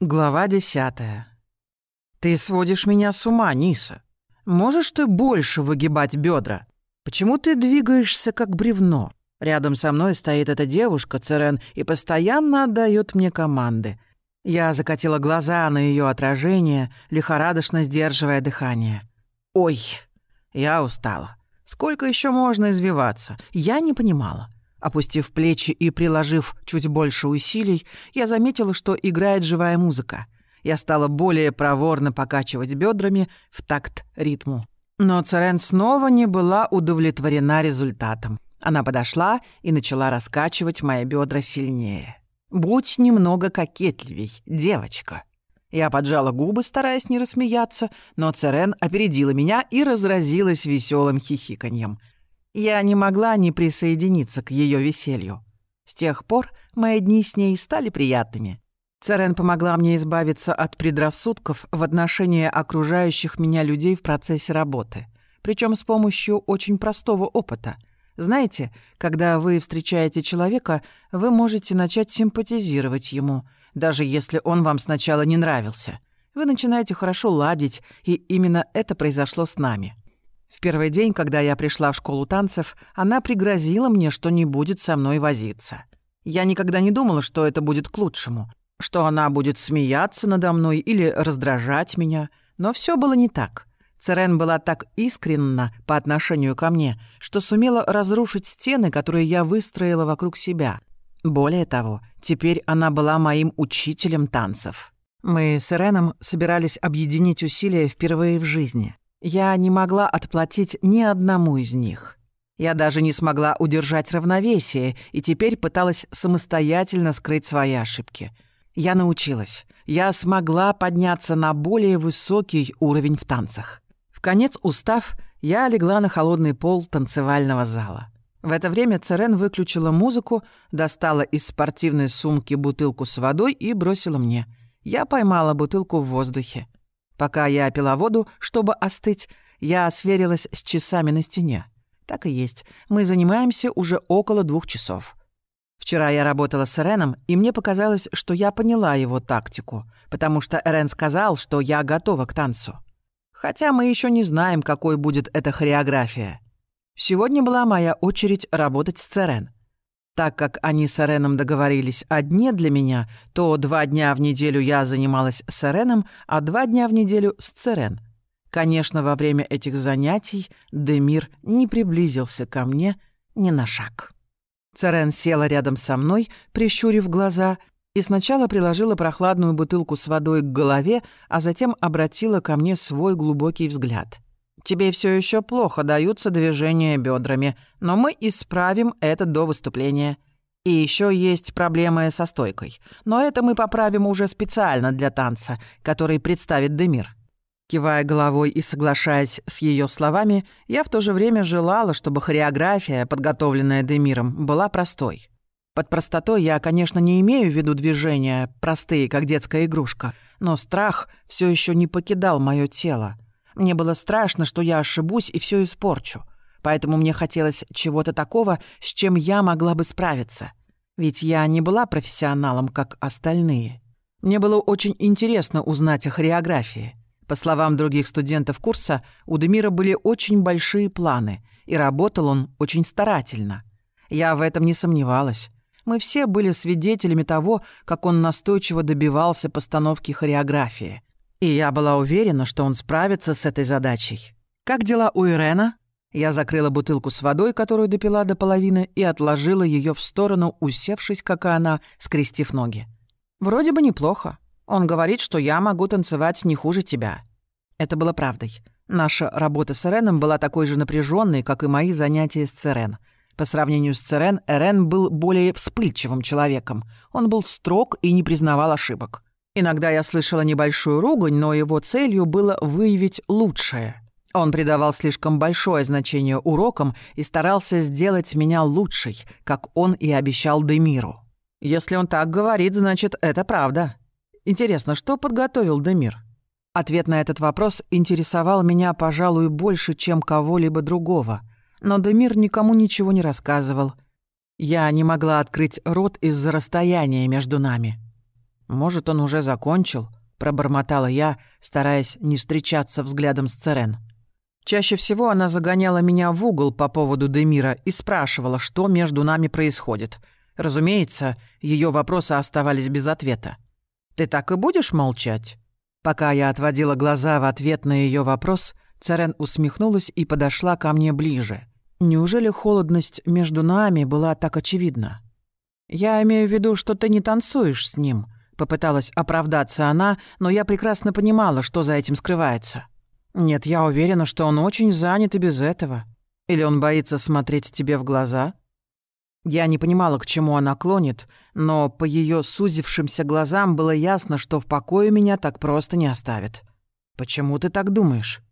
Глава десятая. «Ты сводишь меня с ума, Ниса. Можешь ты больше выгибать бедра? Почему ты двигаешься как бревно? Рядом со мной стоит эта девушка, Церен, и постоянно отдает мне команды. Я закатила глаза на ее отражение, лихорадочно сдерживая дыхание. Ой, я устала. Сколько еще можно извиваться? Я не понимала. Опустив плечи и приложив чуть больше усилий, я заметила, что играет живая музыка. Я стала более проворно покачивать бедрами в такт ритму. Но Церен снова не была удовлетворена результатом. Она подошла и начала раскачивать мои бедра сильнее. «Будь немного кокетливей, девочка». Я поджала губы, стараясь не рассмеяться, но Церен опередила меня и разразилась веселым хихиканьем — я не могла не присоединиться к ее веселью. С тех пор мои дни с ней стали приятными. Церен помогла мне избавиться от предрассудков в отношении окружающих меня людей в процессе работы, причем с помощью очень простого опыта. Знаете, когда вы встречаете человека, вы можете начать симпатизировать ему, даже если он вам сначала не нравился. Вы начинаете хорошо ладить, и именно это произошло с нами. В первый день, когда я пришла в школу танцев, она пригрозила мне, что не будет со мной возиться. Я никогда не думала, что это будет к лучшему, что она будет смеяться надо мной или раздражать меня, но все было не так. Церен была так искренна по отношению ко мне, что сумела разрушить стены, которые я выстроила вокруг себя. Более того, теперь она была моим учителем танцев. Мы с Иреном собирались объединить усилия впервые в жизни. Я не могла отплатить ни одному из них. Я даже не смогла удержать равновесие и теперь пыталась самостоятельно скрыть свои ошибки. Я научилась. Я смогла подняться на более высокий уровень в танцах. В конец устав, я легла на холодный пол танцевального зала. В это время Церен выключила музыку, достала из спортивной сумки бутылку с водой и бросила мне. Я поймала бутылку в воздухе. Пока я пила воду, чтобы остыть, я сверилась с часами на стене. Так и есть. Мы занимаемся уже около двух часов. Вчера я работала с Эреном, и мне показалось, что я поняла его тактику, потому что Эрен сказал, что я готова к танцу. Хотя мы еще не знаем, какой будет эта хореография. Сегодня была моя очередь работать с Церен. Так как они с Эреном договорились о дне для меня, то два дня в неделю я занималась с Эреном, а два дня в неделю с Церен. Конечно, во время этих занятий Демир не приблизился ко мне ни на шаг. Церен села рядом со мной, прищурив глаза, и сначала приложила прохладную бутылку с водой к голове, а затем обратила ко мне свой глубокий взгляд — Тебе все еще плохо даются движения бедрами, но мы исправим это до выступления. И еще есть проблемы со стойкой. Но это мы поправим уже специально для танца, который представит Демир». Кивая головой и соглашаясь с ее словами, я в то же время желала, чтобы хореография, подготовленная Демиром, была простой. Под простотой я, конечно, не имею в виду движения, простые, как детская игрушка, но страх все еще не покидал мое тело. Мне было страшно, что я ошибусь и все испорчу. Поэтому мне хотелось чего-то такого, с чем я могла бы справиться. Ведь я не была профессионалом, как остальные. Мне было очень интересно узнать о хореографии. По словам других студентов курса, у Демира были очень большие планы, и работал он очень старательно. Я в этом не сомневалась. Мы все были свидетелями того, как он настойчиво добивался постановки хореографии. И я была уверена, что он справится с этой задачей. «Как дела у Ирена?» Я закрыла бутылку с водой, которую допила до половины, и отложила ее в сторону, усевшись, как и она, скрестив ноги. «Вроде бы неплохо. Он говорит, что я могу танцевать не хуже тебя». Это было правдой. Наша работа с Эреном была такой же напряженной, как и мои занятия с Церен. По сравнению с Церен, Эрен был более вспыльчивым человеком. Он был строг и не признавал ошибок. Иногда я слышала небольшую ругань, но его целью было выявить лучшее. Он придавал слишком большое значение урокам и старался сделать меня лучшей, как он и обещал Демиру. Если он так говорит, значит, это правда. Интересно, что подготовил Демир? Ответ на этот вопрос интересовал меня, пожалуй, больше, чем кого-либо другого. Но Демир никому ничего не рассказывал. Я не могла открыть рот из-за расстояния между нами. Может, он уже закончил?» — пробормотала я, стараясь не встречаться взглядом с Церен. Чаще всего она загоняла меня в угол по поводу Демира и спрашивала, что между нами происходит. Разумеется, ее вопросы оставались без ответа. «Ты так и будешь молчать?» Пока я отводила глаза в ответ на ее вопрос, Церен усмехнулась и подошла ко мне ближе. Неужели холодность между нами была так очевидна? «Я имею в виду, что ты не танцуешь с ним», — попыталась оправдаться она, но я прекрасно понимала, что за этим скрывается. «Нет, я уверена, что он очень занят и без этого. Или он боится смотреть тебе в глаза?» Я не понимала, к чему она клонит, но по ее сузившимся глазам было ясно, что в покое меня так просто не оставит. «Почему ты так думаешь?»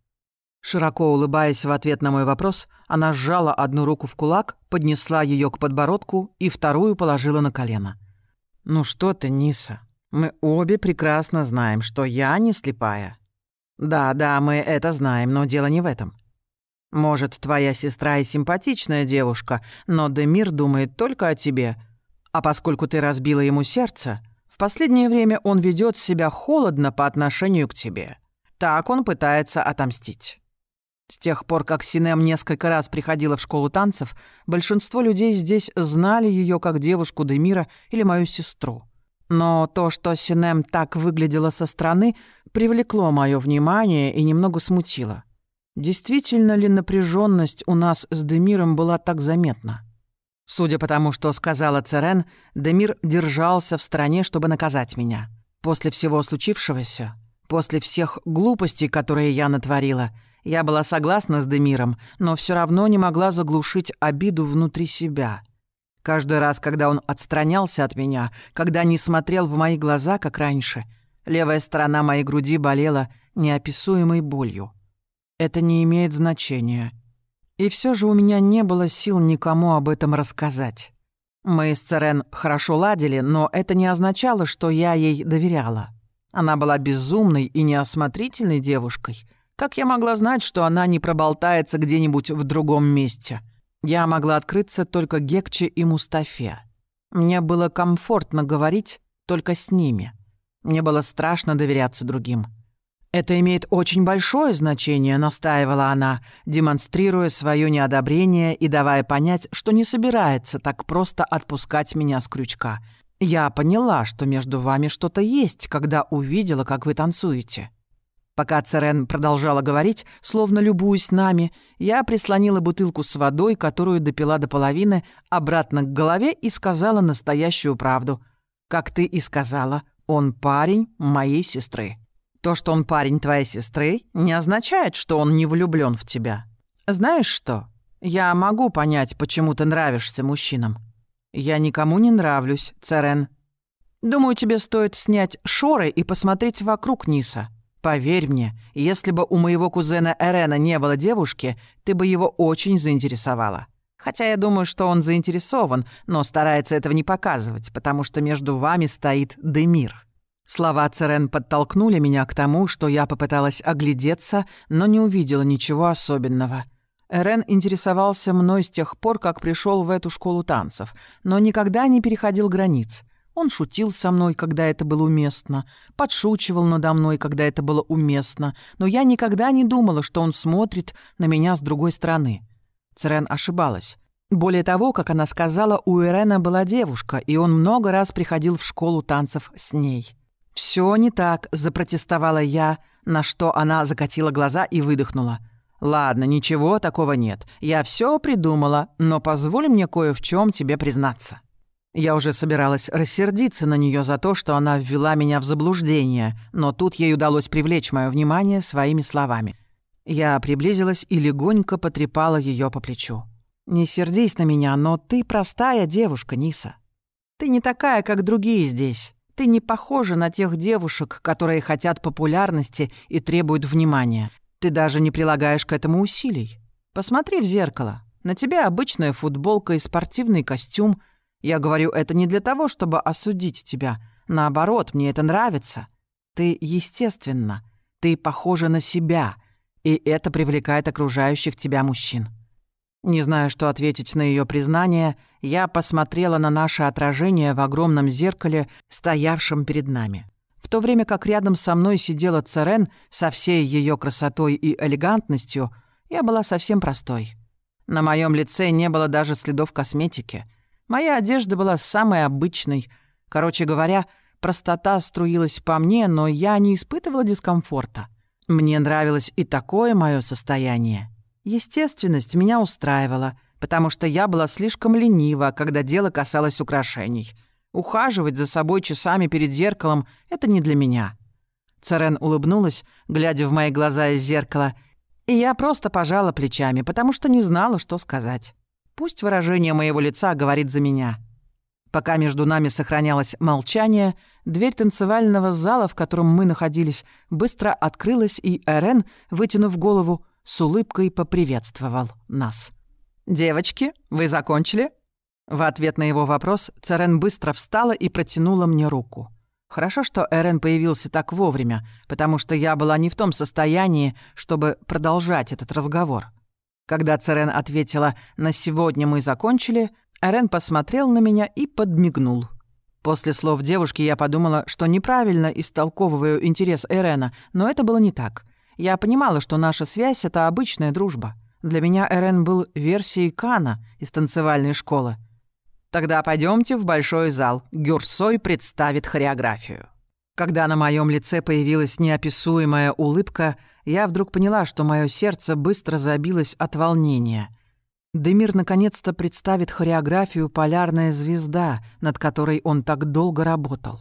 Широко улыбаясь в ответ на мой вопрос, она сжала одну руку в кулак, поднесла ее к подбородку и вторую положила на колено. «Ну что ты, Ниса, мы обе прекрасно знаем, что я не слепая». «Да, да, мы это знаем, но дело не в этом. Может, твоя сестра и симпатичная девушка, но Демир думает только о тебе. А поскольку ты разбила ему сердце, в последнее время он ведет себя холодно по отношению к тебе. Так он пытается отомстить». С тех пор, как Синем несколько раз приходила в школу танцев, большинство людей здесь знали ее как девушку Демира или мою сестру. Но то, что Синем так выглядела со стороны, привлекло мое внимание и немного смутило. Действительно ли напряженность у нас с Демиром была так заметна? Судя по тому, что сказала Церен, Демир держался в стороне, чтобы наказать меня. После всего случившегося, после всех глупостей, которые я натворила — я была согласна с Демиром, но все равно не могла заглушить обиду внутри себя. Каждый раз, когда он отстранялся от меня, когда не смотрел в мои глаза, как раньше, левая сторона моей груди болела неописуемой болью. Это не имеет значения. И все же у меня не было сил никому об этом рассказать. Мы с Церен хорошо ладили, но это не означало, что я ей доверяла. Она была безумной и неосмотрительной девушкой — как я могла знать, что она не проболтается где-нибудь в другом месте? Я могла открыться только Гекче и Мустафе. Мне было комфортно говорить только с ними. Мне было страшно доверяться другим. «Это имеет очень большое значение», — настаивала она, демонстрируя свое неодобрение и давая понять, что не собирается так просто отпускать меня с крючка. «Я поняла, что между вами что-то есть, когда увидела, как вы танцуете. Пока Церен продолжала говорить, словно любуясь нами, я прислонила бутылку с водой, которую допила до половины, обратно к голове и сказала настоящую правду. «Как ты и сказала, он парень моей сестры. То, что он парень твоей сестры, не означает, что он не влюблен в тебя. Знаешь что? Я могу понять, почему ты нравишься мужчинам. Я никому не нравлюсь, Церен. Думаю, тебе стоит снять шоры и посмотреть вокруг Ниса». Поверь мне, если бы у моего кузена Эрена не было девушки, ты бы его очень заинтересовала. Хотя я думаю, что он заинтересован, но старается этого не показывать, потому что между вами стоит Демир». Слова Церен подтолкнули меня к тому, что я попыталась оглядеться, но не увидела ничего особенного. Эрен интересовался мной с тех пор, как пришел в эту школу танцев, но никогда не переходил границ — он шутил со мной, когда это было уместно, подшучивал надо мной, когда это было уместно, но я никогда не думала, что он смотрит на меня с другой стороны. Церен ошибалась. Более того, как она сказала, у Ирена была девушка, и он много раз приходил в школу танцев с ней. «Все не так», — запротестовала я, на что она закатила глаза и выдохнула. «Ладно, ничего такого нет. Я все придумала, но позволь мне кое в чем тебе признаться». Я уже собиралась рассердиться на нее за то, что она ввела меня в заблуждение, но тут ей удалось привлечь мое внимание своими словами. Я приблизилась и легонько потрепала ее по плечу. «Не сердись на меня, но ты простая девушка, Ниса. Ты не такая, как другие здесь. Ты не похожа на тех девушек, которые хотят популярности и требуют внимания. Ты даже не прилагаешь к этому усилий. Посмотри в зеркало. На тебе обычная футболка и спортивный костюм — я говорю это не для того, чтобы осудить тебя. Наоборот, мне это нравится. Ты естественно. Ты похожа на себя. И это привлекает окружающих тебя мужчин. Не зная, что ответить на ее признание, я посмотрела на наше отражение в огромном зеркале, стоявшем перед нами. В то время как рядом со мной сидела Церен со всей ее красотой и элегантностью, я была совсем простой. На моем лице не было даже следов косметики. Моя одежда была самой обычной. Короче говоря, простота струилась по мне, но я не испытывала дискомфорта. Мне нравилось и такое мое состояние. Естественность меня устраивала, потому что я была слишком ленива, когда дело касалось украшений. Ухаживать за собой часами перед зеркалом — это не для меня. Царен улыбнулась, глядя в мои глаза из зеркала, и я просто пожала плечами, потому что не знала, что сказать. Пусть выражение моего лица говорит за меня. Пока между нами сохранялось молчание, дверь танцевального зала, в котором мы находились, быстро открылась, и Эрен, вытянув голову, с улыбкой поприветствовал нас. «Девочки, вы закончили?» В ответ на его вопрос Царен быстро встала и протянула мне руку. Хорошо, что Эрен появился так вовремя, потому что я была не в том состоянии, чтобы продолжать этот разговор. Когда Церен ответила «на сегодня мы закончили», Эрен посмотрел на меня и подмигнул. После слов девушки я подумала, что неправильно истолковываю интерес Эрена, но это было не так. Я понимала, что наша связь — это обычная дружба. Для меня Эрен был версией Кана из танцевальной школы. Тогда пойдемте в большой зал. Гюрсой представит хореографию. Когда на моем лице появилась неописуемая улыбка, я вдруг поняла, что мое сердце быстро забилось от волнения. Демир наконец-то представит хореографию «Полярная звезда», над которой он так долго работал.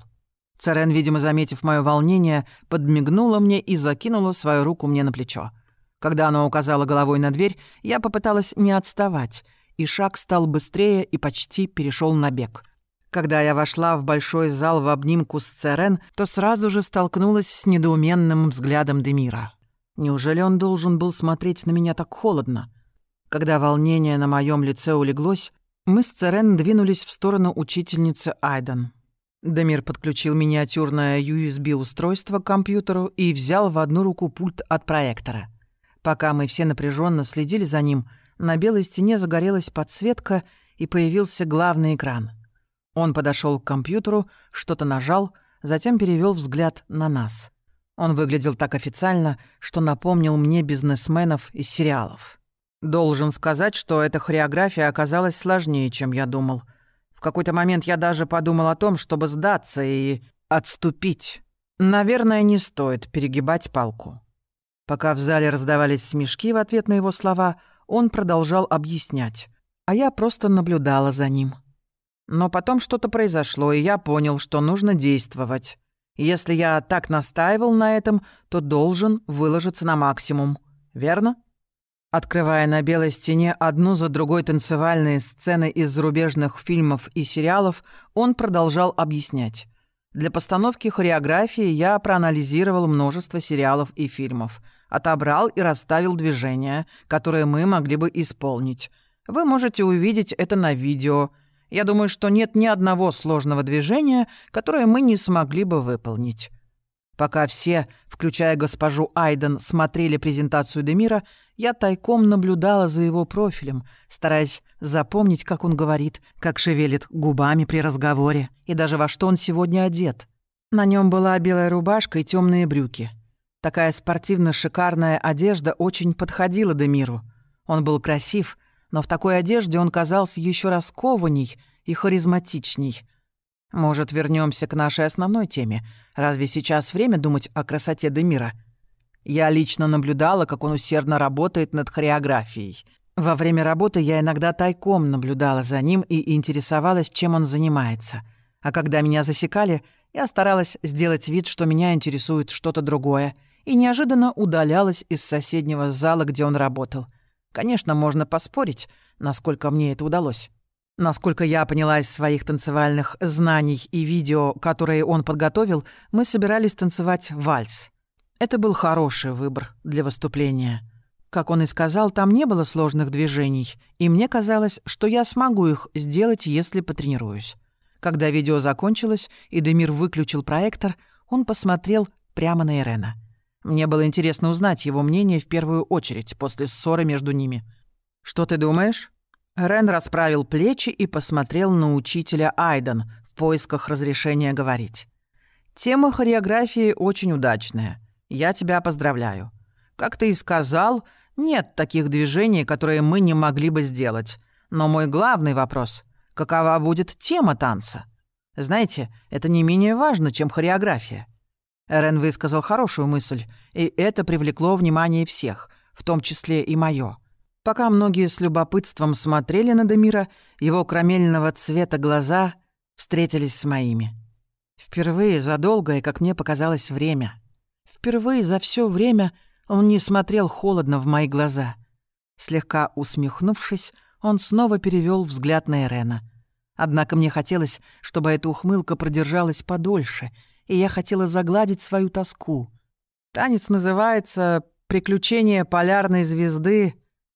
Царен, видимо, заметив мое волнение, подмигнула мне и закинула свою руку мне на плечо. Когда она указала головой на дверь, я попыталась не отставать — и шаг стал быстрее и почти перешел на бег. Когда я вошла в большой зал в обнимку с Церен, то сразу же столкнулась с недоуменным взглядом Демира. Неужели он должен был смотреть на меня так холодно? Когда волнение на моем лице улеглось, мы с Церен двинулись в сторону учительницы Айден. Демир подключил миниатюрное USB-устройство к компьютеру и взял в одну руку пульт от проектора. Пока мы все напряженно следили за ним — на белой стене загорелась подсветка, и появился главный экран. Он подошел к компьютеру, что-то нажал, затем перевел взгляд на нас. Он выглядел так официально, что напомнил мне бизнесменов из сериалов. Должен сказать, что эта хореография оказалась сложнее, чем я думал. В какой-то момент я даже подумал о том, чтобы сдаться и отступить. Наверное, не стоит перегибать палку. Пока в зале раздавались смешки в ответ на его слова — он продолжал объяснять, а я просто наблюдала за ним. Но потом что-то произошло, и я понял, что нужно действовать. Если я так настаивал на этом, то должен выложиться на максимум. Верно? Открывая на белой стене одну за другой танцевальные сцены из зарубежных фильмов и сериалов, он продолжал объяснять. Для постановки хореографии я проанализировал множество сериалов и фильмов — отобрал и расставил движения, которые мы могли бы исполнить. Вы можете увидеть это на видео. Я думаю, что нет ни одного сложного движения, которое мы не смогли бы выполнить. Пока все, включая госпожу Айден, смотрели презентацию Демира, я тайком наблюдала за его профилем, стараясь запомнить, как он говорит, как шевелит губами при разговоре и даже во что он сегодня одет. На нем была белая рубашка и темные брюки. Такая спортивно-шикарная одежда очень подходила Демиру. Он был красив, но в такой одежде он казался еще раскованней и харизматичней. Может, вернемся к нашей основной теме? Разве сейчас время думать о красоте Демира? Я лично наблюдала, как он усердно работает над хореографией. Во время работы я иногда тайком наблюдала за ним и интересовалась, чем он занимается. А когда меня засекали, я старалась сделать вид, что меня интересует что-то другое — и неожиданно удалялась из соседнего зала, где он работал. Конечно, можно поспорить, насколько мне это удалось. Насколько я поняла из своих танцевальных знаний и видео, которые он подготовил, мы собирались танцевать вальс. Это был хороший выбор для выступления. Как он и сказал, там не было сложных движений, и мне казалось, что я смогу их сделать, если потренируюсь. Когда видео закончилось, и Демир выключил проектор, он посмотрел прямо на Ирена — мне было интересно узнать его мнение в первую очередь после ссоры между ними. «Что ты думаешь?» Рен расправил плечи и посмотрел на учителя Айден в поисках разрешения говорить. «Тема хореографии очень удачная. Я тебя поздравляю. Как ты и сказал, нет таких движений, которые мы не могли бы сделать. Но мой главный вопрос — какова будет тема танца? Знаете, это не менее важно, чем хореография». Рен высказал хорошую мысль, и это привлекло внимание всех, в том числе и моё. Пока многие с любопытством смотрели на Демира, его крамельного цвета глаза встретились с моими. Впервые за долгое, как мне показалось, время. Впервые за все время он не смотрел холодно в мои глаза. Слегка усмехнувшись, он снова перевел взгляд на Эрена. Однако мне хотелось, чтобы эта ухмылка продержалась подольше, и я хотела загладить свою тоску. Танец называется «Приключения полярной звезды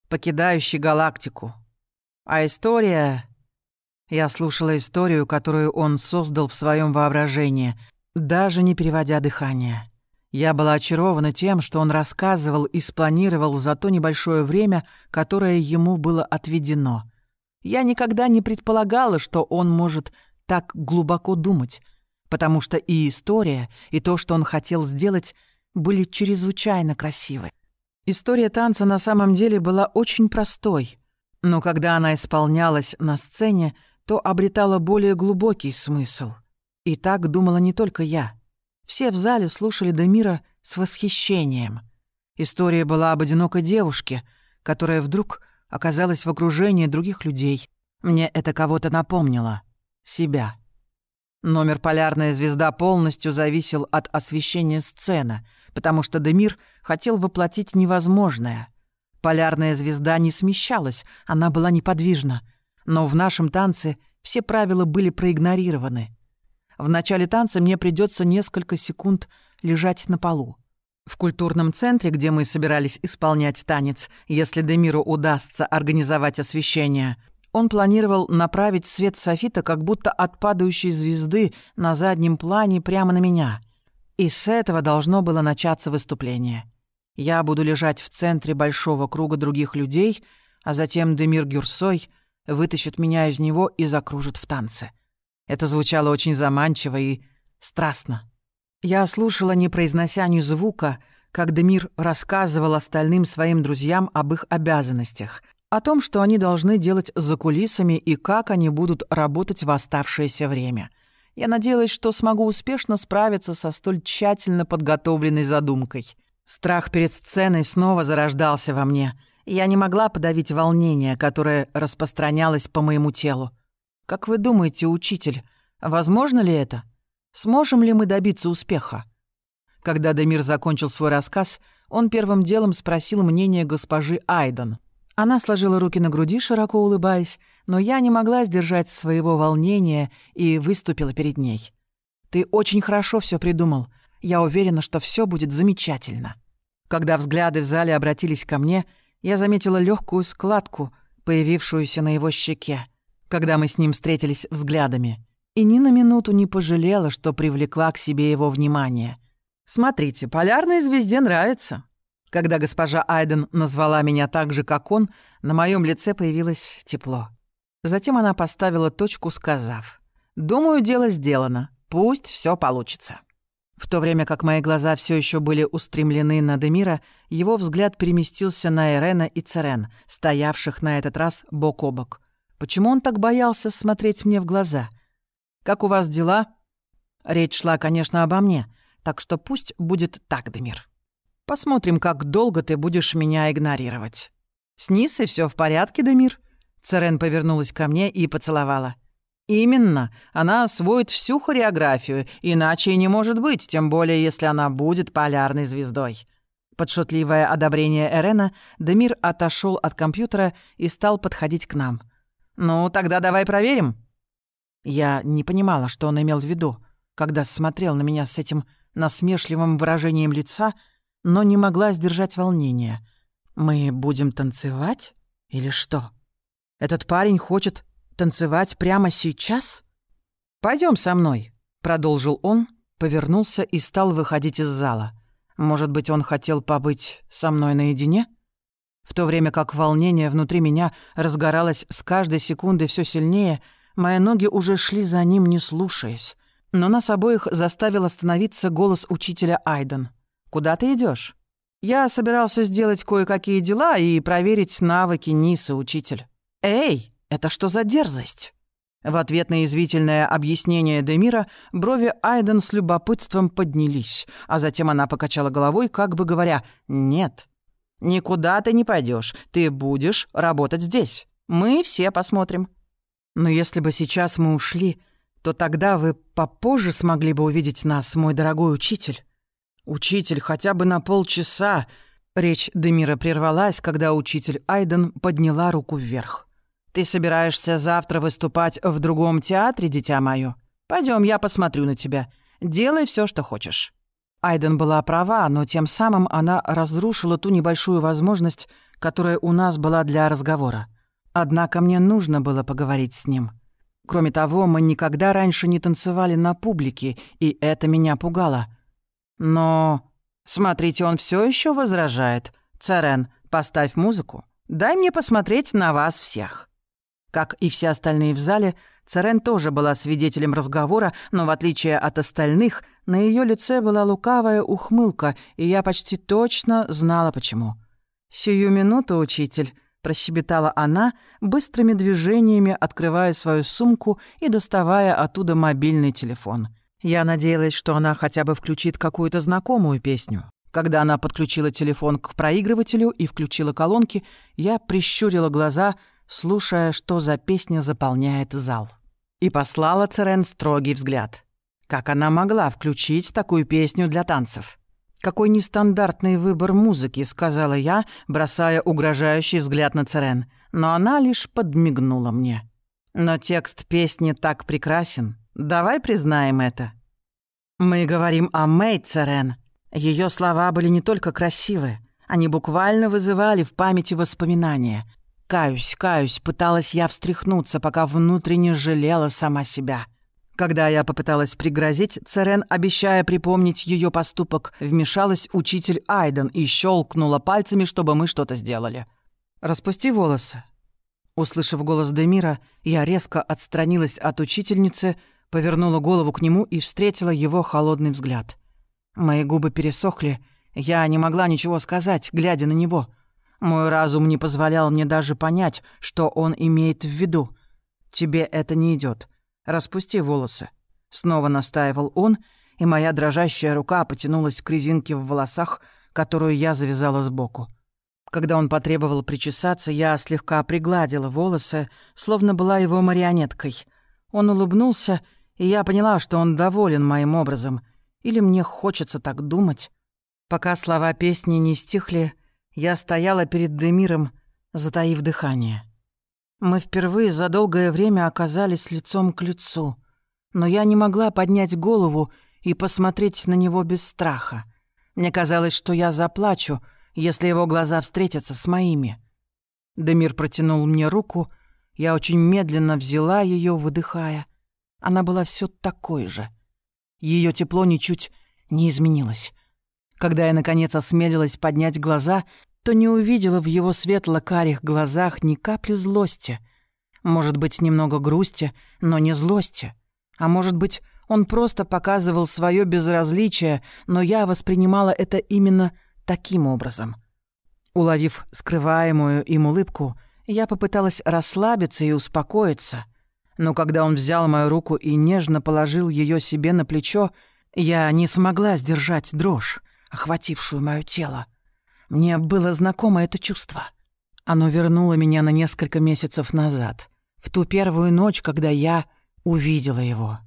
покидающий галактику. А история... Я слушала историю, которую он создал в своем воображении, даже не переводя дыхание. Я была очарована тем, что он рассказывал и спланировал за то небольшое время, которое ему было отведено. Я никогда не предполагала, что он может так глубоко думать, потому что и история, и то, что он хотел сделать, были чрезвычайно красивы. История танца на самом деле была очень простой, но когда она исполнялась на сцене, то обретала более глубокий смысл. И так думала не только я. Все в зале слушали Демира с восхищением. История была об одинокой девушке, которая вдруг оказалась в окружении других людей. Мне это кого-то напомнило. Себя. Номер «Полярная звезда» полностью зависел от освещения сцены, потому что Демир хотел воплотить невозможное. Полярная звезда не смещалась, она была неподвижна. Но в нашем танце все правила были проигнорированы. В начале танца мне придется несколько секунд лежать на полу. В культурном центре, где мы собирались исполнять танец, если Демиру удастся организовать освещение, он планировал направить свет софита как будто от падающей звезды на заднем плане прямо на меня. И с этого должно было начаться выступление. Я буду лежать в центре большого круга других людей, а затем Демир Гюрсой вытащит меня из него и закружит в танце. Это звучало очень заманчиво и страстно. Я слушала, не произнося ни звука, как Демир рассказывал остальным своим друзьям об их обязанностях, о том, что они должны делать за кулисами и как они будут работать в оставшееся время. Я надеялась, что смогу успешно справиться со столь тщательно подготовленной задумкой — Страх перед сценой снова зарождался во мне. Я не могла подавить волнение, которое распространялось по моему телу. Как вы думаете, учитель, возможно ли это? Сможем ли мы добиться успеха? Когда Демир закончил свой рассказ, он первым делом спросил мнение госпожи Айден. Она сложила руки на груди, широко улыбаясь, но я не могла сдержать своего волнения и выступила перед ней. «Ты очень хорошо все придумал. Я уверена, что все будет замечательно. Когда взгляды в зале обратились ко мне, я заметила легкую складку, появившуюся на его щеке, когда мы с ним встретились взглядами, и ни на минуту не пожалела, что привлекла к себе его внимание. «Смотрите, полярной звезде нравится». Когда госпожа Айден назвала меня так же, как он, на моем лице появилось тепло. Затем она поставила точку, сказав, «Думаю, дело сделано. Пусть все получится». В то время как мои глаза все еще были устремлены на Демира, его взгляд переместился на Эрена и Церен, стоявших на этот раз бок о бок. Почему он так боялся смотреть мне в глаза? «Как у вас дела?» Речь шла, конечно, обо мне, так что пусть будет так, Демир. Посмотрим, как долго ты будешь меня игнорировать. С Нисой все в порядке, Демир? Церен повернулась ко мне и поцеловала. Именно. Она освоит всю хореографию, иначе и не может быть, тем более если она будет полярной звездой. Под шутливое одобрение Эрена Демир отошел от компьютера и стал подходить к нам. «Ну, тогда давай проверим». Я не понимала, что он имел в виду, когда смотрел на меня с этим насмешливым выражением лица, но не могла сдержать волнение. «Мы будем танцевать? Или что? Этот парень хочет Танцевать прямо сейчас? Пойдем со мной», — продолжил он, повернулся и стал выходить из зала. Может быть, он хотел побыть со мной наедине? В то время как волнение внутри меня разгоралось с каждой секундой все сильнее, мои ноги уже шли за ним, не слушаясь. Но нас обоих заставил остановиться голос учителя Айден. «Куда ты идешь? «Я собирался сделать кое-какие дела и проверить навыки Нисы, учитель». «Эй, это что за дерзость?» В ответ на извительное объяснение Демира брови Айден с любопытством поднялись, а затем она покачала головой, как бы говоря «Нет, никуда ты не пойдешь, ты будешь работать здесь. Мы все посмотрим». «Но если бы сейчас мы ушли, то тогда вы попозже смогли бы увидеть нас, мой дорогой учитель». «Учитель, хотя бы на полчаса!» Речь Демира прервалась, когда учитель Айден подняла руку вверх. «Ты собираешься завтра выступать в другом театре, дитя мое? Пойдем, я посмотрю на тебя. Делай все, что хочешь». Айден была права, но тем самым она разрушила ту небольшую возможность, которая у нас была для разговора. Однако мне нужно было поговорить с ним. Кроме того, мы никогда раньше не танцевали на публике, и это меня пугало. Но... Смотрите, он все еще возражает. Царен, поставь музыку. Дай мне посмотреть на вас всех. Как и все остальные в зале, Царен тоже была свидетелем разговора, но в отличие от остальных, на ее лице была лукавая ухмылка, и я почти точно знала почему. «Сию минуту, учитель», — прощебетала она, быстрыми движениями открывая свою сумку и доставая оттуда мобильный телефон. Я надеялась, что она хотя бы включит какую-то знакомую песню. Когда она подключила телефон к проигрывателю и включила колонки, я прищурила глаза — слушая, что за песня заполняет зал. И послала Церен строгий взгляд. Как она могла включить такую песню для танцев? «Какой нестандартный выбор музыки», — сказала я, бросая угрожающий взгляд на Церен. Но она лишь подмигнула мне. «Но текст песни так прекрасен. Давай признаем это». «Мы говорим о Мэй Церен. Ее слова были не только красивы, они буквально вызывали в памяти воспоминания, Каюсь, каюсь, пыталась я встряхнуться, пока внутренне жалела сама себя. Когда я попыталась пригрозить, Церен, обещая припомнить ее поступок, вмешалась учитель Айден и щелкнула пальцами, чтобы мы что-то сделали. «Распусти волосы». Услышав голос Демира, я резко отстранилась от учительницы, повернула голову к нему и встретила его холодный взгляд. Мои губы пересохли, я не могла ничего сказать, глядя на него — мой разум не позволял мне даже понять, что он имеет в виду. «Тебе это не идет. Распусти волосы». Снова настаивал он, и моя дрожащая рука потянулась к резинке в волосах, которую я завязала сбоку. Когда он потребовал причесаться, я слегка пригладила волосы, словно была его марионеткой. Он улыбнулся, и я поняла, что он доволен моим образом. Или мне хочется так думать. Пока слова песни не стихли, я стояла перед Демиром, затаив дыхание. Мы впервые за долгое время оказались лицом к лицу, но я не могла поднять голову и посмотреть на него без страха. Мне казалось, что я заплачу, если его глаза встретятся с моими. Демир протянул мне руку, я очень медленно взяла ее, выдыхая. Она была все такой же. Ее тепло ничуть не изменилось. Когда я, наконец, осмелилась поднять глаза, то не увидела в его светло-карих глазах ни капли злости. Может быть, немного грусти, но не злости. А может быть, он просто показывал свое безразличие, но я воспринимала это именно таким образом. Уловив скрываемую им улыбку, я попыталась расслабиться и успокоиться. Но когда он взял мою руку и нежно положил ее себе на плечо, я не смогла сдержать дрожь охватившую мое тело. Мне было знакомо это чувство. Оно вернуло меня на несколько месяцев назад, в ту первую ночь, когда я увидела его.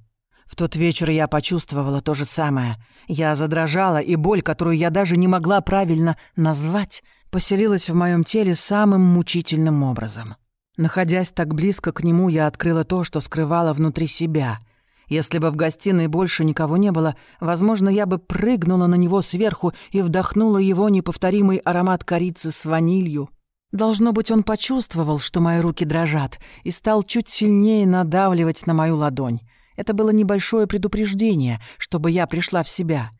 В тот вечер я почувствовала то же самое. Я задрожала, и боль, которую я даже не могла правильно назвать, поселилась в моем теле самым мучительным образом. Находясь так близко к нему, я открыла то, что скрывала внутри себя — если бы в гостиной больше никого не было, возможно, я бы прыгнула на него сверху и вдохнула его неповторимый аромат корицы с ванилью. Должно быть, он почувствовал, что мои руки дрожат, и стал чуть сильнее надавливать на мою ладонь. Это было небольшое предупреждение, чтобы я пришла в себя.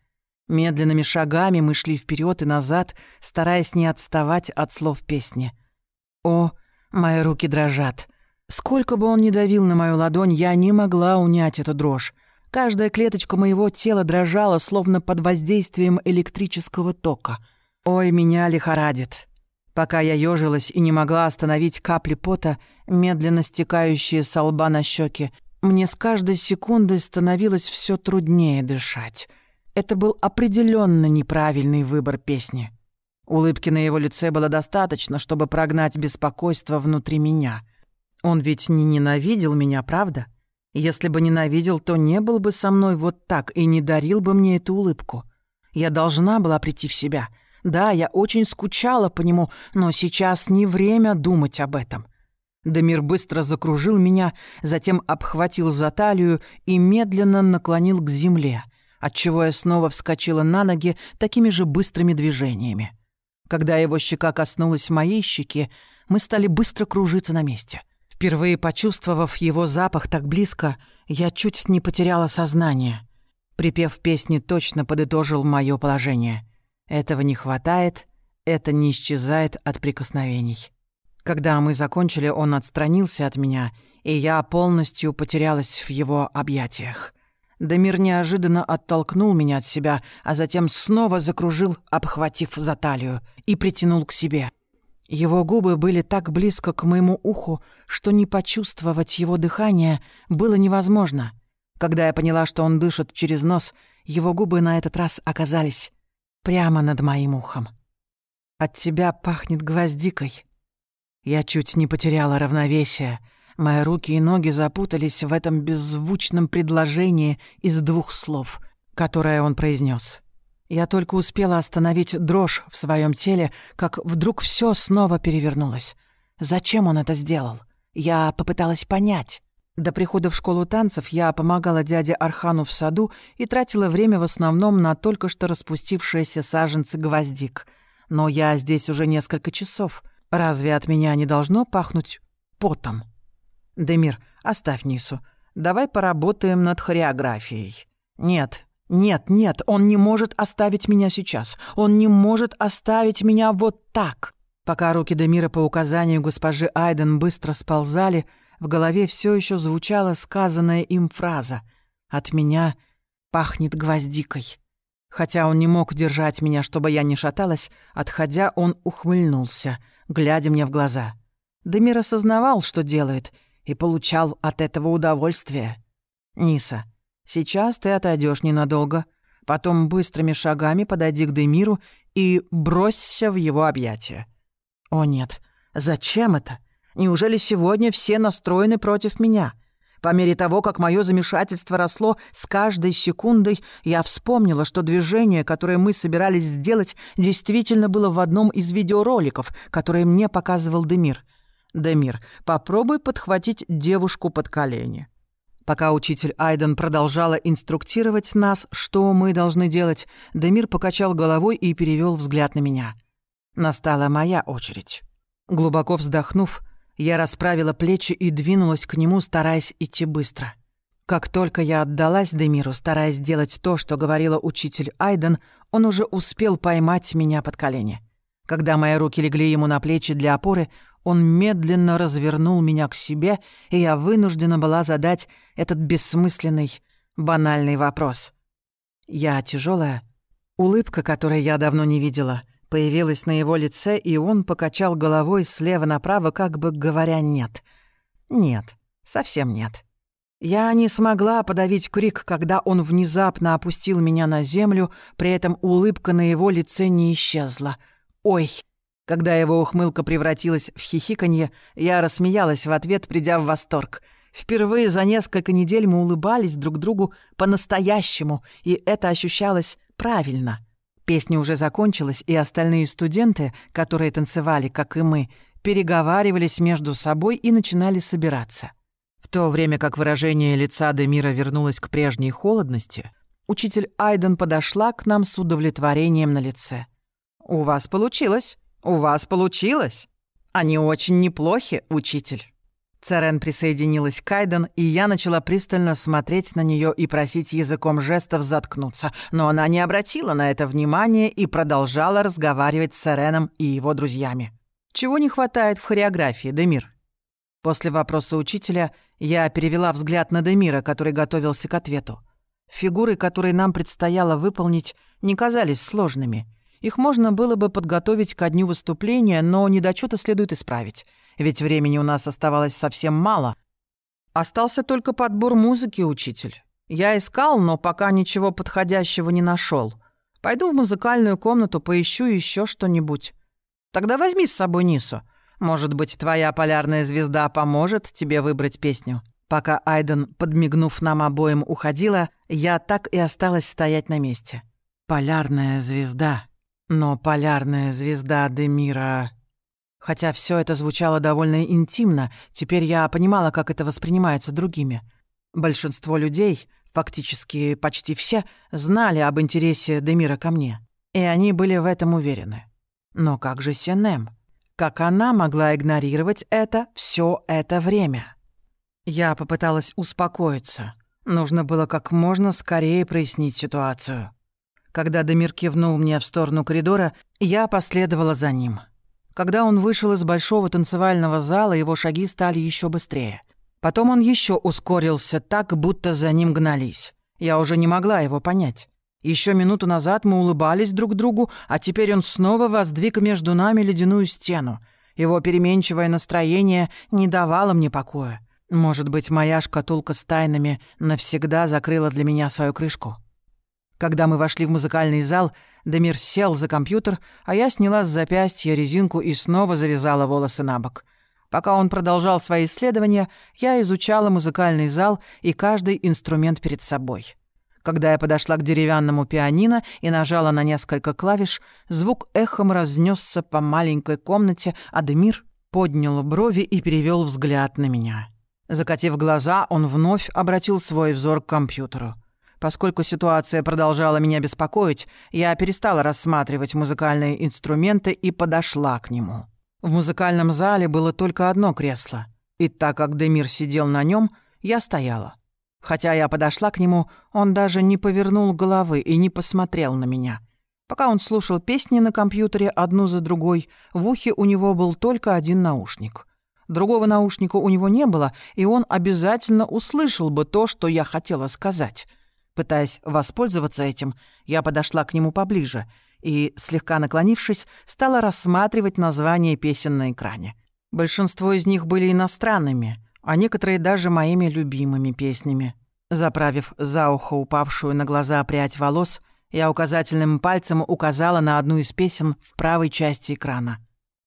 Медленными шагами мы шли вперед и назад, стараясь не отставать от слов песни. О, мои руки дрожат. Сколько бы он ни давил на мою ладонь, я не могла унять эту дрожь. Каждая клеточка моего тела дрожала, словно под воздействием электрического тока. Ой, меня лихорадит. Пока я ёжилась и не могла остановить капли пота, медленно стекающие со лба на щеки, мне с каждой секундой становилось все труднее дышать. Это был определенно неправильный выбор песни. Улыбки на его лице было достаточно, чтобы прогнать беспокойство внутри меня. Он ведь не ненавидел меня, правда? Если бы ненавидел, то не был бы со мной вот так и не дарил бы мне эту улыбку. Я должна была прийти в себя — да, я очень скучала по нему, но сейчас не время думать об этом. Дамир быстро закружил меня, затем обхватил за талию и медленно наклонил к земле, отчего я снова вскочила на ноги такими же быстрыми движениями. Когда его щека коснулась моей щеки, мы стали быстро кружиться на месте. Впервые почувствовав его запах так близко, я чуть не потеряла сознание. Припев песни точно подытожил мое положение — этого не хватает, это не исчезает от прикосновений. Когда мы закончили, он отстранился от меня, и я полностью потерялась в его объятиях. Дамир неожиданно оттолкнул меня от себя, а затем снова закружил, обхватив за талию, и притянул к себе. Его губы были так близко к моему уху, что не почувствовать его дыхание было невозможно. Когда я поняла, что он дышит через нос, его губы на этот раз оказались прямо над моим ухом. От тебя пахнет гвоздикой. Я чуть не потеряла равновесие. Мои руки и ноги запутались в этом беззвучном предложении из двух слов, которое он произнес. Я только успела остановить дрожь в своем теле, как вдруг все снова перевернулось. Зачем он это сделал? Я попыталась понять. До прихода в школу танцев я помогала дяде Архану в саду и тратила время в основном на только что распустившиеся саженцы гвоздик. Но я здесь уже несколько часов. Разве от меня не должно пахнуть потом? Демир, оставь Нису. Давай поработаем над хореографией. Нет, нет, нет, он не может оставить меня сейчас. Он не может оставить меня вот так. Пока руки Демира по указанию госпожи Айден быстро сползали, в голове все еще звучала сказанная им фраза «От меня пахнет гвоздикой». Хотя он не мог держать меня, чтобы я не шаталась, отходя, он ухмыльнулся, глядя мне в глаза. Демир осознавал, что делает, и получал от этого удовольствие. «Ниса, сейчас ты отойдешь ненадолго, потом быстрыми шагами подойди к Демиру и бросься в его объятия». «О нет, зачем это? Неужели сегодня все настроены против меня? По мере того, как мое замешательство росло, с каждой секундой я вспомнила, что движение, которое мы собирались сделать, действительно было в одном из видеороликов, которые мне показывал Демир. «Демир, попробуй подхватить девушку под колени». Пока учитель Айден продолжала инструктировать нас, что мы должны делать, Демир покачал головой и перевел взгляд на меня. Настала моя очередь. Глубоко вздохнув, я расправила плечи и двинулась к нему, стараясь идти быстро. Как только я отдалась Демиру, стараясь сделать то, что говорила учитель Айден, он уже успел поймать меня под колени. Когда мои руки легли ему на плечи для опоры, он медленно развернул меня к себе, и я вынуждена была задать этот бессмысленный, банальный вопрос. «Я тяжелая? Улыбка, которой я давно не видела, появилась на его лице, и он покачал головой слева направо, как бы говоря «нет». «Нет, совсем нет». Я не смогла подавить крик, когда он внезапно опустил меня на землю, при этом улыбка на его лице не исчезла. «Ой!» Когда его ухмылка превратилась в хихиканье, я рассмеялась в ответ, придя в восторг. Впервые за несколько недель мы улыбались друг другу по-настоящему, и это ощущалось правильно — Песня уже закончилась, и остальные студенты, которые танцевали, как и мы, переговаривались между собой и начинали собираться. В то время как выражение лица Демира вернулось к прежней холодности, учитель Айден подошла к нам с удовлетворением на лице. «У вас получилось! У вас получилось! Они очень неплохи, учитель!» Царен присоединилась к Кайден, и я начала пристально смотреть на нее и просить языком жестов заткнуться, но она не обратила на это внимания и продолжала разговаривать с Цареном и его друзьями. «Чего не хватает в хореографии, Демир?» После вопроса учителя я перевела взгляд на Демира, который готовился к ответу. Фигуры, которые нам предстояло выполнить, не казались сложными. Их можно было бы подготовить ко дню выступления, но недочёты следует исправить — ведь времени у нас оставалось совсем мало. Остался только подбор музыки, учитель. Я искал, но пока ничего подходящего не нашел. Пойду в музыкальную комнату, поищу еще что-нибудь. Тогда возьми с собой Нису. Может быть, твоя полярная звезда поможет тебе выбрать песню. Пока Айден, подмигнув нам обоим, уходила, я так и осталась стоять на месте. Полярная звезда. Но полярная звезда Демира Хотя все это звучало довольно интимно, теперь я понимала, как это воспринимается другими. Большинство людей, фактически почти все, знали об интересе Демира ко мне. И они были в этом уверены. Но как же Сенем? Как она могла игнорировать это все это время? Я попыталась успокоиться. Нужно было как можно скорее прояснить ситуацию. Когда Демир кивнул мне в сторону коридора, я последовала за ним — когда он вышел из большого танцевального зала, его шаги стали еще быстрее. Потом он еще ускорился так, будто за ним гнались. Я уже не могла его понять. Еще минуту назад мы улыбались друг другу, а теперь он снова воздвиг между нами ледяную стену. Его переменчивое настроение не давало мне покоя. Может быть, моя шкатулка с тайнами навсегда закрыла для меня свою крышку. Когда мы вошли в музыкальный зал, Демир сел за компьютер, а я сняла с запястья резинку и снова завязала волосы на бок. Пока он продолжал свои исследования, я изучала музыкальный зал и каждый инструмент перед собой. Когда я подошла к деревянному пианино и нажала на несколько клавиш, звук эхом разнесся по маленькой комнате, а Демир поднял брови и перевел взгляд на меня. Закатив глаза, он вновь обратил свой взор к компьютеру. Поскольку ситуация продолжала меня беспокоить, я перестала рассматривать музыкальные инструменты и подошла к нему. В музыкальном зале было только одно кресло, и так как Демир сидел на нем, я стояла. Хотя я подошла к нему, он даже не повернул головы и не посмотрел на меня. Пока он слушал песни на компьютере одну за другой, в ухе у него был только один наушник. Другого наушника у него не было, и он обязательно услышал бы то, что я хотела сказать. Пытаясь воспользоваться этим, я подошла к нему поближе и, слегка наклонившись, стала рассматривать названия песен на экране. Большинство из них были иностранными, а некоторые даже моими любимыми песнями. Заправив за ухо упавшую на глаза прядь волос, я указательным пальцем указала на одну из песен в правой части экрана.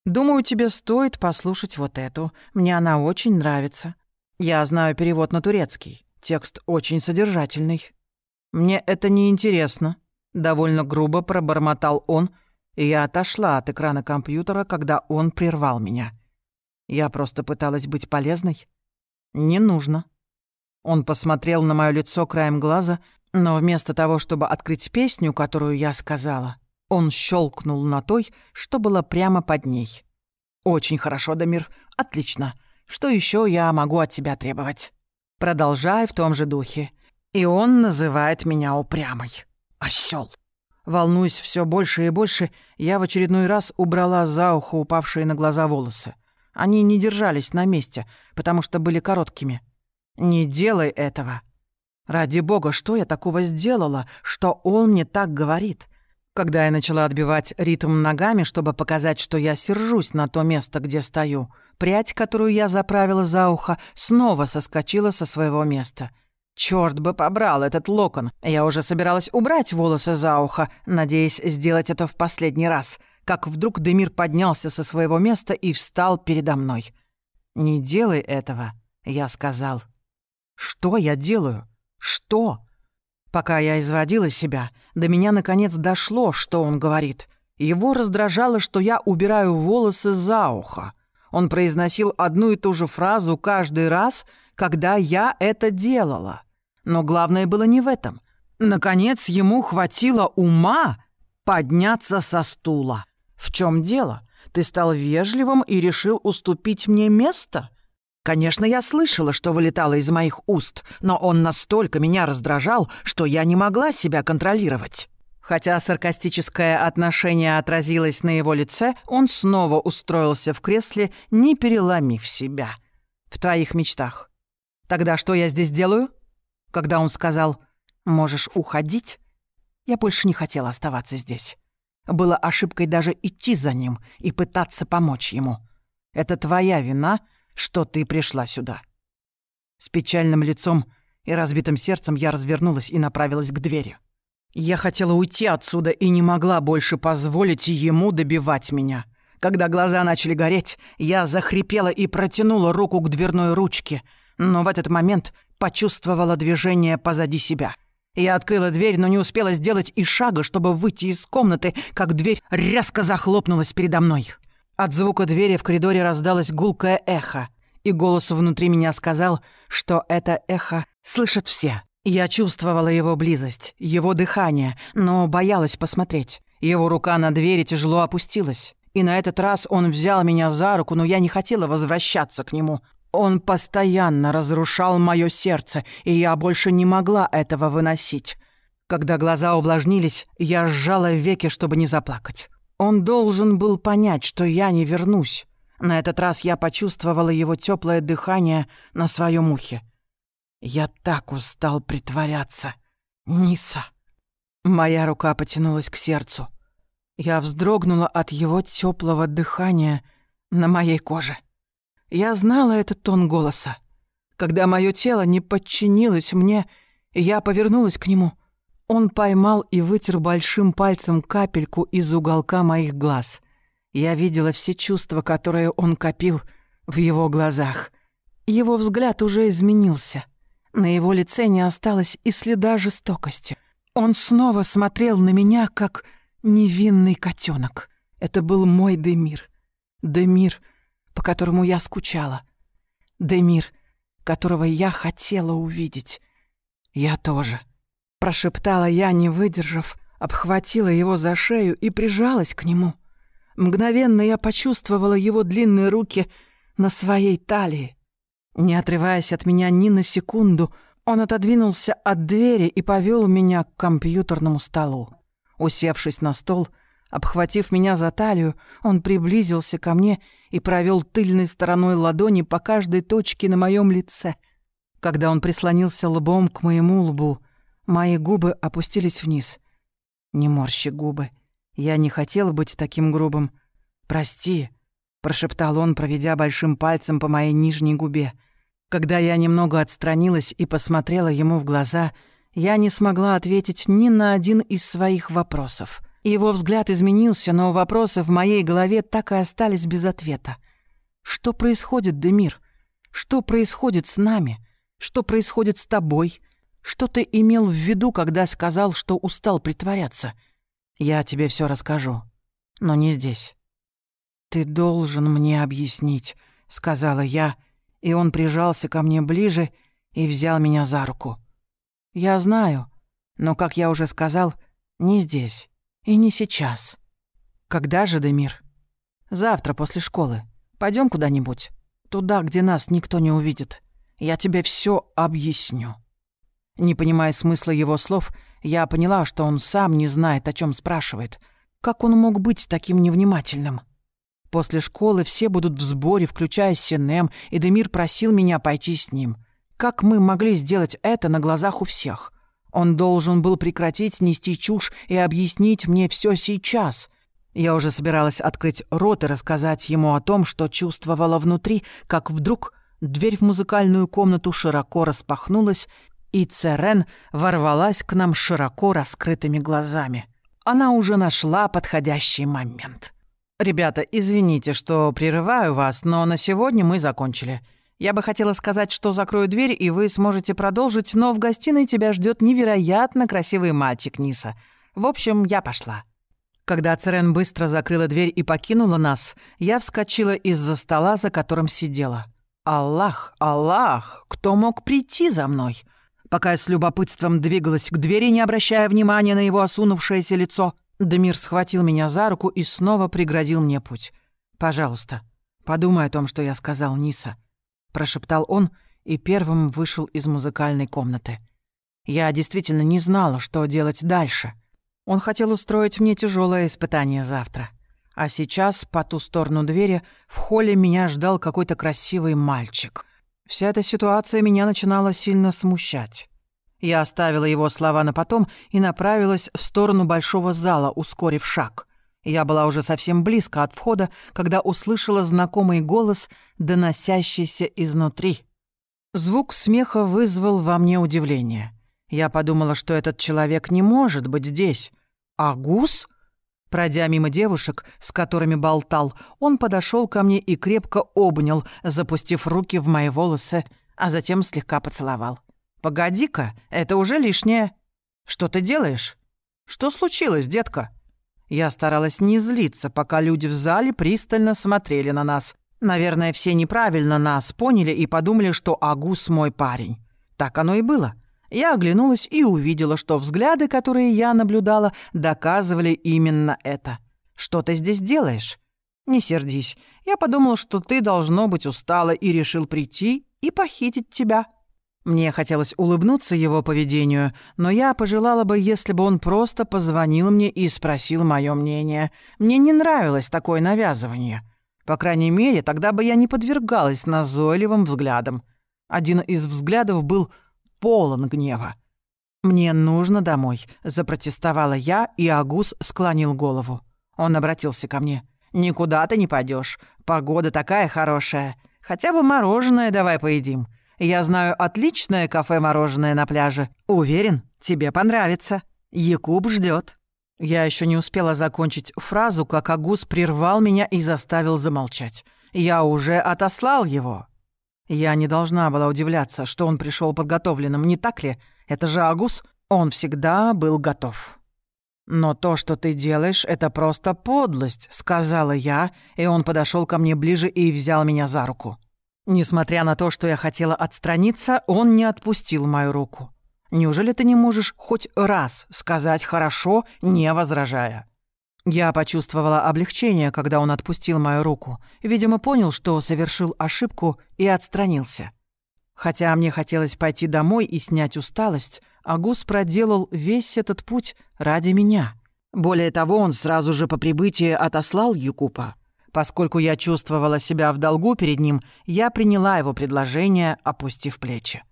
«Думаю, тебе стоит послушать вот эту. Мне она очень нравится. Я знаю перевод на турецкий. Текст очень содержательный». «Мне это не интересно», — довольно грубо пробормотал он, и я отошла от экрана компьютера, когда он прервал меня. Я просто пыталась быть полезной. «Не нужно». Он посмотрел на мое лицо краем глаза, но вместо того, чтобы открыть песню, которую я сказала, он щелкнул на той, что было прямо под ней. «Очень хорошо, Дамир. Отлично. Что еще я могу от тебя требовать?» Продолжай в том же духе. И он называет меня упрямой. Осёл. Волнуясь все больше и больше, я в очередной раз убрала за ухо упавшие на глаза волосы. Они не держались на месте, потому что были короткими. «Не делай этого!» «Ради бога, что я такого сделала, что он мне так говорит?» Когда я начала отбивать ритм ногами, чтобы показать, что я сержусь на то место, где стою, прядь, которую я заправила за ухо, снова соскочила со своего места — Черт бы побрал этот локон. Я уже собиралась убрать волосы за ухо, надеясь сделать это в последний раз, как вдруг Демир поднялся со своего места и встал передо мной. «Не делай этого», — я сказал. «Что я делаю? Что?» Пока я изводила себя, до меня наконец дошло, что он говорит. Его раздражало, что я убираю волосы за ухо. Он произносил одну и ту же фразу каждый раз, когда я это делала. Но главное было не в этом. Наконец ему хватило ума подняться со стула. «В чем дело? Ты стал вежливым и решил уступить мне место?» Конечно, я слышала, что вылетало из моих уст, но он настолько меня раздражал, что я не могла себя контролировать. Хотя саркастическое отношение отразилось на его лице, он снова устроился в кресле, не переломив себя. В твоих мечтах. Тогда что я здесь делаю? Когда он сказал «можешь уходить», я больше не хотела оставаться здесь. Было ошибкой даже идти за ним и пытаться помочь ему. Это твоя вина — что ты пришла сюда». С печальным лицом и разбитым сердцем я развернулась и направилась к двери. Я хотела уйти отсюда и не могла больше позволить ему добивать меня. Когда глаза начали гореть, я захрипела и протянула руку к дверной ручке, но в этот момент почувствовала движение позади себя. Я открыла дверь, но не успела сделать и шага, чтобы выйти из комнаты, как дверь резко захлопнулась передо мной. От звука двери в коридоре раздалось гулкое эхо, и голос внутри меня сказал, что это эхо слышат все. Я чувствовала его близость, его дыхание, но боялась посмотреть. Его рука на двери тяжело опустилась. И на этот раз он взял меня за руку, но я не хотела возвращаться к нему. Он постоянно разрушал мое сердце, и я больше не могла этого выносить. Когда глаза увлажнились, я сжала веки, чтобы не заплакать. Он должен был понять, что я не вернусь. На этот раз я почувствовала его теплое дыхание на своем ухе. Я так устал притворяться. Ниса. Моя рука потянулась к сердцу. Я вздрогнула от его теплого дыхания на моей коже. Я знала этот тон голоса. Когда мое тело не подчинилось мне, я повернулась к нему — он поймал и вытер большим пальцем капельку из уголка моих глаз. Я видела все чувства, которые он копил в его глазах. Его взгляд уже изменился. На его лице не осталось и следа жестокости. Он снова смотрел на меня, как невинный котенок. Это был мой Демир. Демир, по которому я скучала. Демир, которого я хотела увидеть. Я тоже. Прошептала я, не выдержав, обхватила его за шею и прижалась к нему. Мгновенно я почувствовала его длинные руки на своей талии. Не отрываясь от меня ни на секунду, он отодвинулся от двери и повел меня к компьютерному столу. Усевшись на стол, обхватив меня за талию, он приблизился ко мне и провел тыльной стороной ладони по каждой точке на моем лице. Когда он прислонился лбом к моему лбу, Мои губы опустились вниз. Не морщи губы. Я не хотел быть таким грубым. «Прости», — прошептал он, проведя большим пальцем по моей нижней губе. Когда я немного отстранилась и посмотрела ему в глаза, я не смогла ответить ни на один из своих вопросов. Его взгляд изменился, но вопросы в моей голове так и остались без ответа. «Что происходит, Демир? Что происходит с нами? Что происходит с тобой? Что ты имел в виду, когда сказал, что устал притворяться? Я тебе все расскажу, но не здесь. Ты должен мне объяснить, сказала я, и он прижался ко мне ближе и взял меня за руку. Я знаю, но, как я уже сказал, не здесь и не сейчас. Когда же, Демир? Завтра после школы. Пойдем куда-нибудь. Туда, где нас никто не увидит. Я тебе все объясню. Не понимая смысла его слов, я поняла, что он сам не знает, о чем спрашивает. Как он мог быть таким невнимательным? После школы все будут в сборе, включая Синем, и Демир просил меня пойти с ним. Как мы могли сделать это на глазах у всех? Он должен был прекратить нести чушь и объяснить мне все сейчас. Я уже собиралась открыть рот и рассказать ему о том, что чувствовала внутри, как вдруг дверь в музыкальную комнату широко распахнулась, и Церен ворвалась к нам широко раскрытыми глазами. Она уже нашла подходящий момент. «Ребята, извините, что прерываю вас, но на сегодня мы закончили. Я бы хотела сказать, что закрою дверь, и вы сможете продолжить, но в гостиной тебя ждет невероятно красивый мальчик Ниса. В общем, я пошла». Когда Церен быстро закрыла дверь и покинула нас, я вскочила из-за стола, за которым сидела. «Аллах, Аллах, кто мог прийти за мной?» Пока я с любопытством двигалась к двери, не обращая внимания на его осунувшееся лицо, Демир схватил меня за руку и снова преградил мне путь. «Пожалуйста, подумай о том, что я сказал Ниса. Прошептал он и первым вышел из музыкальной комнаты. Я действительно не знала, что делать дальше. Он хотел устроить мне тяжелое испытание завтра. А сейчас по ту сторону двери в холле меня ждал какой-то красивый мальчик. Вся эта ситуация меня начинала сильно смущать. Я оставила его слова на потом и направилась в сторону большого зала, ускорив шаг. Я была уже совсем близко от входа, когда услышала знакомый голос, доносящийся изнутри. Звук смеха вызвал во мне удивление. Я подумала, что этот человек не может быть здесь. А гус? Пройдя мимо девушек, с которыми болтал, он подошел ко мне и крепко обнял, запустив руки в мои волосы, а затем слегка поцеловал. «Погоди-ка, это уже лишнее. Что ты делаешь? Что случилось, детка?» Я старалась не злиться, пока люди в зале пристально смотрели на нас. Наверное, все неправильно нас поняли и подумали, что Агус мой парень. Так оно и было. Я оглянулась и увидела, что взгляды, которые я наблюдала, доказывали именно это. «Что ты здесь делаешь?» «Не сердись. Я подумал, что ты, должно быть, устала и решил прийти и похитить тебя». Мне хотелось улыбнуться его поведению, но я пожелала бы, если бы он просто позвонил мне и спросил мое мнение. Мне не нравилось такое навязывание. По крайней мере, тогда бы я не подвергалась назойливым взглядам. Один из взглядов был полон гнева. «Мне нужно домой», — запротестовала я, и Агус склонил голову. Он обратился ко мне. «Никуда ты не пойдешь. Погода такая хорошая. Хотя бы мороженое давай поедим. Я знаю отличное кафе-мороженое на пляже. Уверен, тебе понравится. Якуб ждет. Я еще не успела закончить фразу, как Агус прервал меня и заставил замолчать. Я уже отослал его. Я не должна была удивляться, что он пришел подготовленным, не так ли? Это же Агус, он всегда был готов. «Но то, что ты делаешь, это просто подлость», — сказала я, и он подошел ко мне ближе и взял меня за руку. Несмотря на то, что я хотела отстраниться, он не отпустил мою руку. Неужели ты не можешь хоть раз сказать «хорошо», не возражая? Я почувствовала облегчение, когда он отпустил мою руку. Видимо, понял, что совершил ошибку и отстранился. Хотя мне хотелось пойти домой и снять усталость, Агус проделал весь этот путь ради меня. Более того, он сразу же по прибытии отослал Юкупа. Поскольку я чувствовала себя в долгу перед ним, я приняла его предложение, опустив плечи.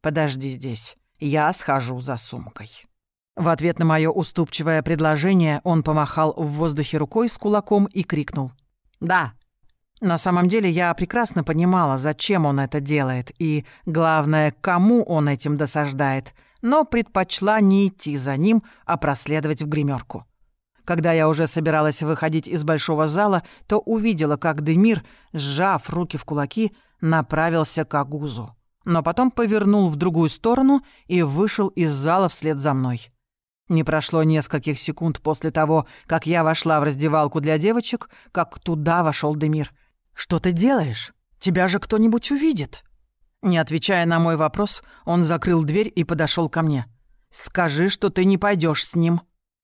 «Подожди здесь, я схожу за сумкой». В ответ на мое уступчивое предложение он помахал в воздухе рукой с кулаком и крикнул. «Да». На самом деле я прекрасно понимала, зачем он это делает и, главное, кому он этим досаждает, но предпочла не идти за ним, а проследовать в гримерку. Когда я уже собиралась выходить из большого зала, то увидела, как Демир, сжав руки в кулаки, направился к Агузу. Но потом повернул в другую сторону и вышел из зала вслед за мной. Не прошло нескольких секунд после того, как я вошла в раздевалку для девочек, как туда вошел Демир. «Что ты делаешь? Тебя же кто-нибудь увидит!» Не отвечая на мой вопрос, он закрыл дверь и подошел ко мне. «Скажи, что ты не пойдешь с ним»,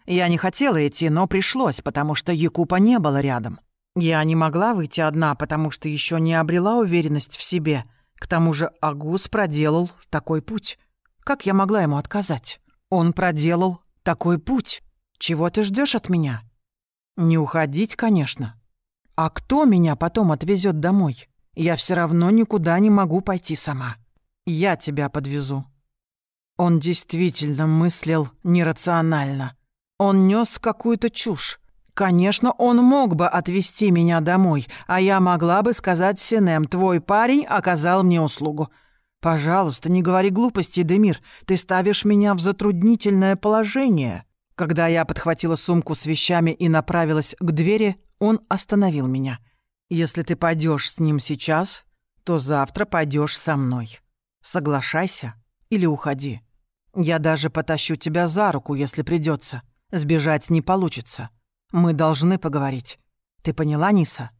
я не хотела идти, но пришлось, потому что Якупа не было рядом. Я не могла выйти одна, потому что еще не обрела уверенность в себе. К тому же Агус проделал такой путь. Как я могла ему отказать? Он проделал такой путь. Чего ты ждешь от меня? Не уходить, конечно. А кто меня потом отвезет домой? Я все равно никуда не могу пойти сама. Я тебя подвезу. Он действительно мыслил нерационально. Он нес какую-то чушь. Конечно, он мог бы отвезти меня домой, а я могла бы сказать Синем, твой парень оказал мне услугу. Пожалуйста, не говори глупостей, Демир, ты ставишь меня в затруднительное положение. Когда я подхватила сумку с вещами и направилась к двери, он остановил меня. Если ты пойдешь с ним сейчас, то завтра пойдешь со мной. Соглашайся или уходи. Я даже потащу тебя за руку, если придется. Сбежать не получится. Мы должны поговорить. Ты поняла, Ниса?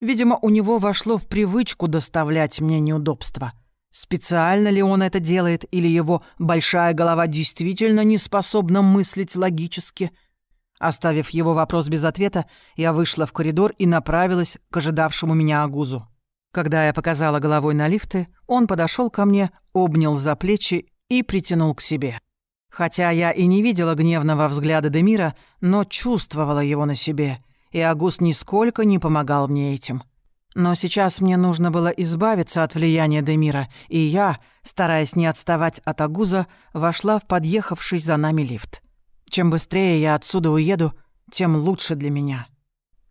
Видимо, у него вошло в привычку доставлять мне неудобства. Специально ли он это делает, или его большая голова действительно не способна мыслить логически? Оставив его вопрос без ответа, я вышла в коридор и направилась к ожидавшему меня Агузу. Когда я показала головой на лифты, он подошел ко мне, обнял за плечи и притянул к себе. Хотя я и не видела гневного взгляда Демира, но чувствовала его на себе, и Агус нисколько не помогал мне этим. Но сейчас мне нужно было избавиться от влияния Демира, и я, стараясь не отставать от Агуза, вошла в подъехавший за нами лифт. Чем быстрее я отсюда уеду, тем лучше для меня.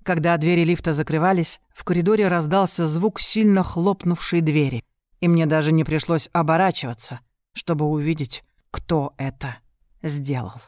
Когда двери лифта закрывались, в коридоре раздался звук сильно хлопнувшей двери, и мне даже не пришлось оборачиваться, чтобы увидеть, кто это сделал.